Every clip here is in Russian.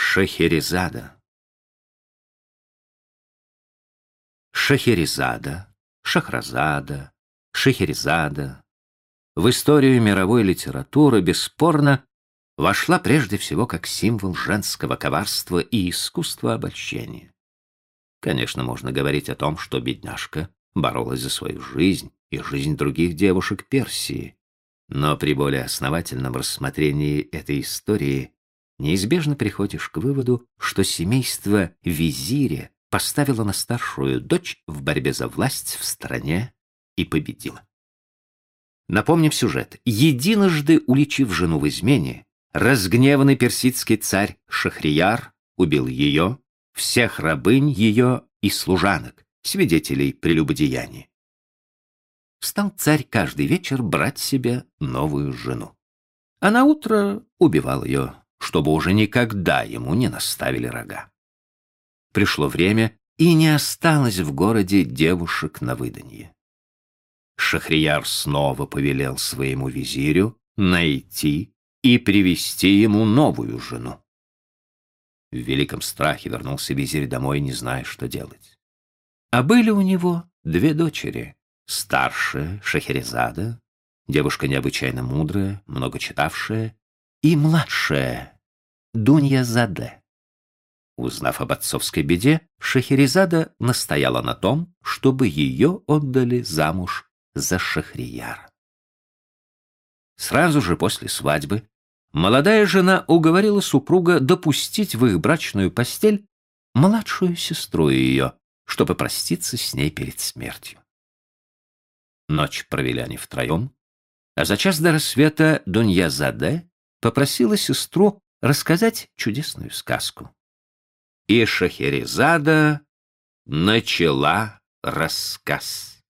Шахерезада Шахерезада, Шахразада, Шахерезада в историю мировой литературы бесспорно вошла прежде всего как символ женского коварства и искусства обольщения. Конечно, можно говорить о том, что бедняжка боролась за свою жизнь и жизнь других девушек Персии, но при более основательном рассмотрении этой истории неизбежно приходишь к выводу, что семейство визиря поставило на старшую дочь в борьбе за власть в стране и победило. Напомним сюжет. Единожды уличив жену в измене, разгневанный персидский царь Шахрияр убил ее, всех рабынь ее и служанок, свидетелей прелюбодеяния. Стал царь каждый вечер брать себе новую жену. А на утро убивал ее, чтобы уже никогда ему не наставили рога. Пришло время, и не осталось в городе девушек на выданье. Шахрияр снова повелел своему визирю найти и привести ему новую жену. В великом страхе вернулся визирь домой, не зная, что делать. А были у него две дочери. Старшая, Шахерезада, девушка необычайно мудрая, много читавшая, и младшая, Дунья Заде. Узнав об отцовской беде, Шахерезада настояла на том, чтобы ее отдали замуж за Шахрияра. Сразу же после свадьбы молодая жена уговорила супруга допустить в их брачную постель младшую сестру ее, чтобы проститься с ней перед смертью. Ночь провели они втроем, а за час до рассвета Дунья Заде попросила сестру рассказать чудесную сказку. И Шахерезада начала рассказ.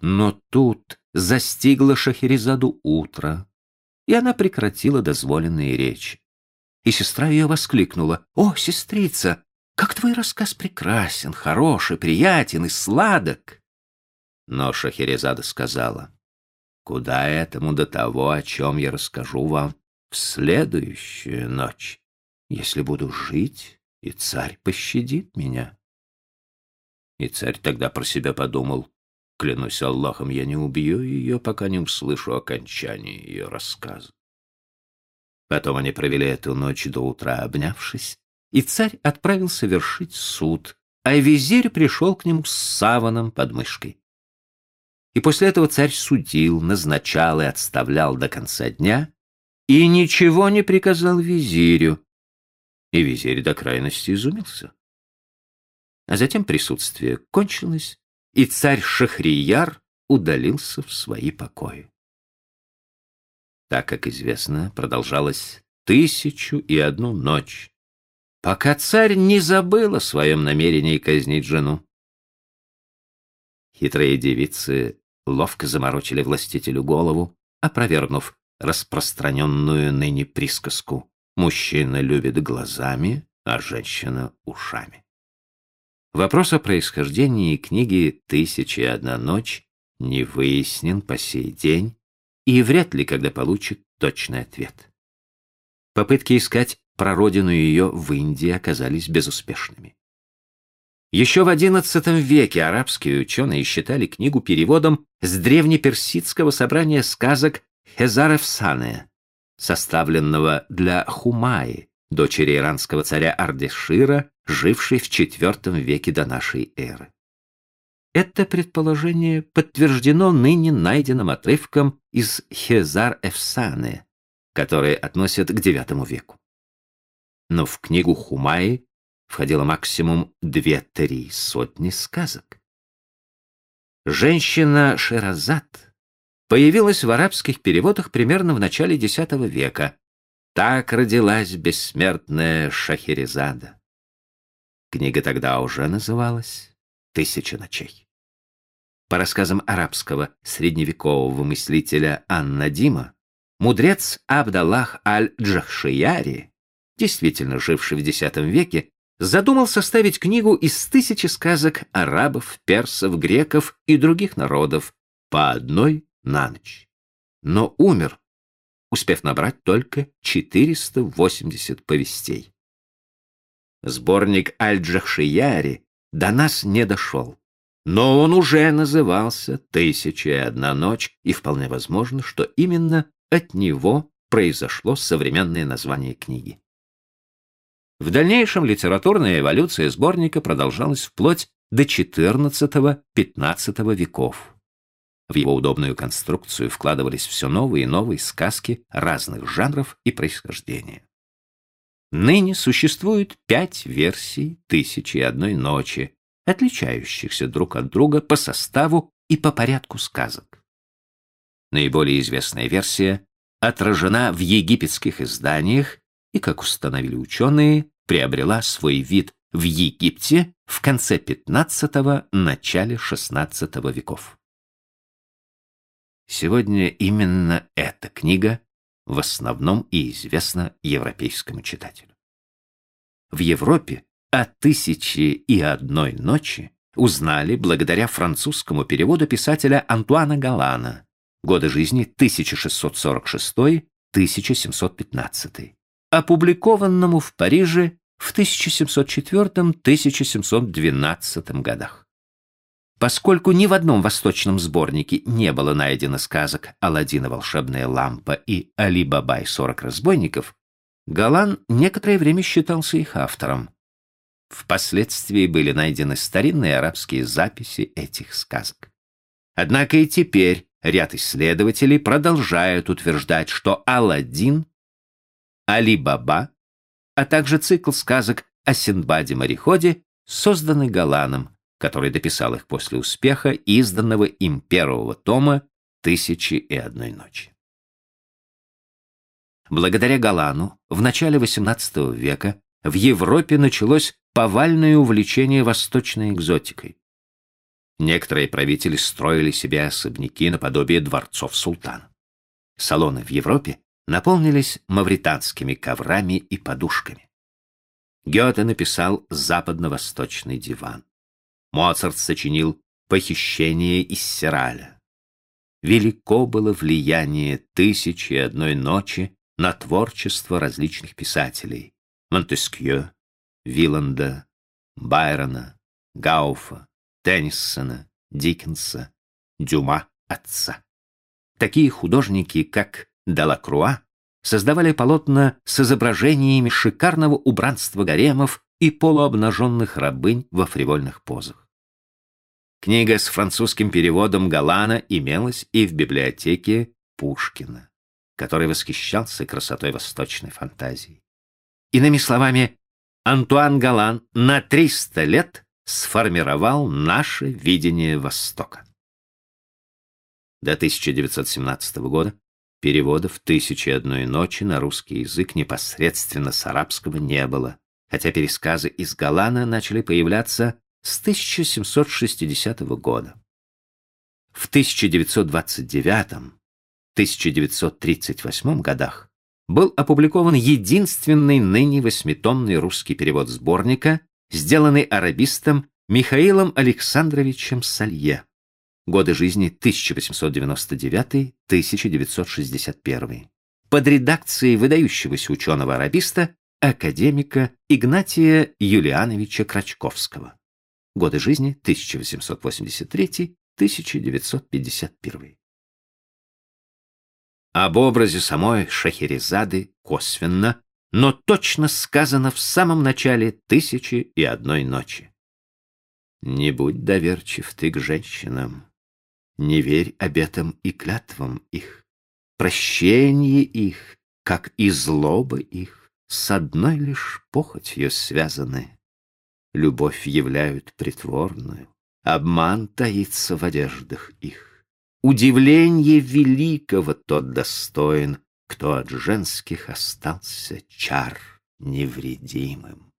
Но тут застигло Шахерезаду утро, и она прекратила дозволенные речи. И сестра ее воскликнула. «О, сестрица, как твой рассказ прекрасен, хороший, приятен и сладок!» Но Шахерезада сказала. «Куда этому до того, о чем я расскажу вам в следующую ночь, если буду жить, и царь пощадит меня?» И царь тогда про себя подумал. Клянусь Аллахом, я не убью ее, пока не услышу окончания ее рассказа. Потом они провели эту ночь до утра, обнявшись, и царь отправился вершить суд, а визирь пришел к нему с саваном под мышкой. И после этого царь судил, назначал и отставлял до конца дня, и ничего не приказал визирю. И визирь до крайности изумился. А затем присутствие кончилось, и царь Шахрияр удалился в свои покои. Так, как известно, продолжалось тысячу и одну ночь, пока царь не забыл о своем намерении казнить жену. Хитрые девицы ловко заморочили властителю голову, опровергнув распространенную ныне присказку «мужчина любит глазами, а женщина — ушами». Вопрос о происхождении книги «Тысяча и одна ночь» не выяснен по сей день и вряд ли когда получит точный ответ. Попытки искать прародину ее в Индии оказались безуспешными. Еще в XI веке арабские ученые считали книгу переводом с древнеперсидского собрания сказок Хезарефсане, составленного для Хумаи, дочери иранского царя Ардешира, жившей в IV веке до нашей эры. Это предположение подтверждено ныне найденным отрывком из Хезар-Эфсаны, который относят к IX веку. Но в книгу Хумаи входило максимум две-три сотни сказок. Женщина Шеразад появилась в арабских переводах примерно в начале X века так родилась бессмертная Шахерезада. Книга тогда уже называлась «Тысяча ночей». По рассказам арабского средневекового мыслителя Анна Дима, мудрец Абдаллах аль-Джахшияри, действительно живший в X веке, задумал составить книгу из тысячи сказок арабов, персов, греков и других народов по одной на ночь. Но умер успев набрать только 480 повестей. Сборник Аль-Джахшияри до нас не дошел, но он уже назывался «Тысяча и одна ночь», и вполне возможно, что именно от него произошло современное название книги. В дальнейшем литературная эволюция сборника продолжалась вплоть до XIV-XV веков. В его удобную конструкцию вкладывались все новые и новые сказки разных жанров и происхождения. Ныне существует пять версий «Тысячи и одной ночи», отличающихся друг от друга по составу и по порядку сказок. Наиболее известная версия отражена в египетских изданиях и, как установили ученые, приобрела свой вид в Египте в конце XV – начале XVI веков. Сегодня именно эта книга в основном и известна европейскому читателю. В Европе о «Тысячи и одной ночи» узнали благодаря французскому переводу писателя Антуана Галана, годы жизни 1646-1715, опубликованному в Париже в 1704-1712 годах. Поскольку ни в одном восточном сборнике не было найдено сказок «Аладдина волшебная лампа» и «Али Баба и сорок разбойников», Галан некоторое время считался их автором. Впоследствии были найдены старинные арабские записи этих сказок. Однако и теперь ряд исследователей продолжают утверждать, что Аладдин, Али Баба, а также цикл сказок о Синдбаде-мореходе созданы Галаном, который дописал их после успеха изданного им первого тома «Тысячи и одной ночи». Благодаря Галану в начале XVIII века в Европе началось повальное увлечение восточной экзотикой. Некоторые правители строили себе особняки наподобие дворцов султана. Салоны в Европе наполнились мавританскими коврами и подушками. Гёте написал западно-восточный диван. Моцарт сочинил «Похищение из Сираля». Велико было влияние «Тысячи и одной ночи» на творчество различных писателей Монтескье, Виланда, Байрона, Гауфа, Теннисона, Диккенса, Дюма отца. Такие художники, как Делакруа, создавали полотна с изображениями шикарного убранства гаремов и полуобнаженных рабынь во фривольных позах. Книга с французским переводом Галана имелась и в библиотеке Пушкина, который восхищался красотой восточной фантазии. Иными словами, Антуан Галан на 300 лет сформировал наше видение Востока. До 1917 года переводов «Тысячи одной ночи» на русский язык непосредственно с арабского не было хотя пересказы из Галана начали появляться с 1760 года. В 1929-1938 годах был опубликован единственный ныне восьмитомный русский перевод сборника, сделанный арабистом Михаилом Александровичем Салье. Годы жизни 1899-1961. Под редакцией выдающегося ученого-арабиста академика Игнатия Юлиановича Крачковского. Годы жизни 1883-1951. Об образе самой Шахерезады косвенно, но точно сказано в самом начале «Тысячи и одной ночи». Не будь доверчив ты к женщинам, не верь обетам и клятвам их, прощение их, как и злоба их с одной лишь похотью связаны. Любовь являют притворную, обман таится в одеждах их. Удивление великого тот достоин, кто от женских остался чар невредимым.